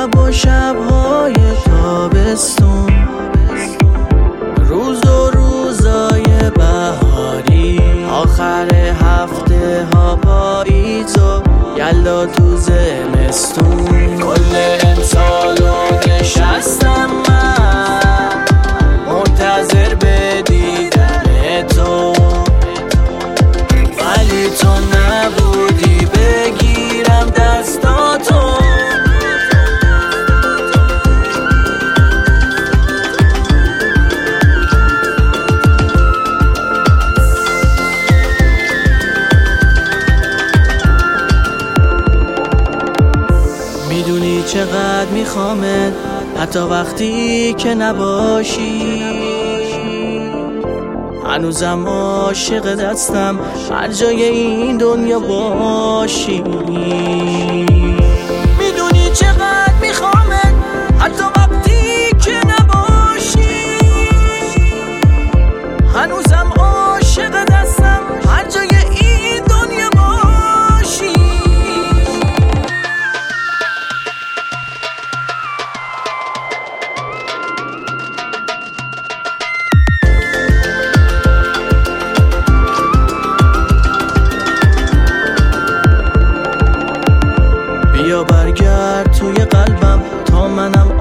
شب و شبهای تابستون. روز و روزای بهاری. آخر هفته ها پاییز و یلا تو زمستون. کل می‌دونی چقدر میخوامت حتی وقتی که نباشی. هنوزم عاشق دستم هر جای این دنیا باشی.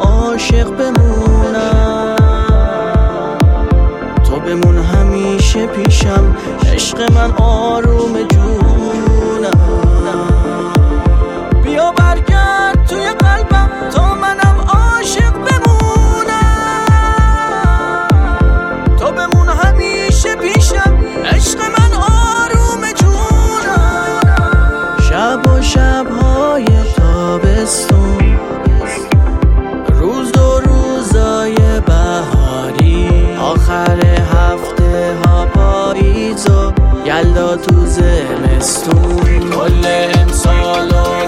عاشق بمونم. تو بمون همیشه پیشم. عشق من آروم جون. یلدا تو زمستون کل امسالو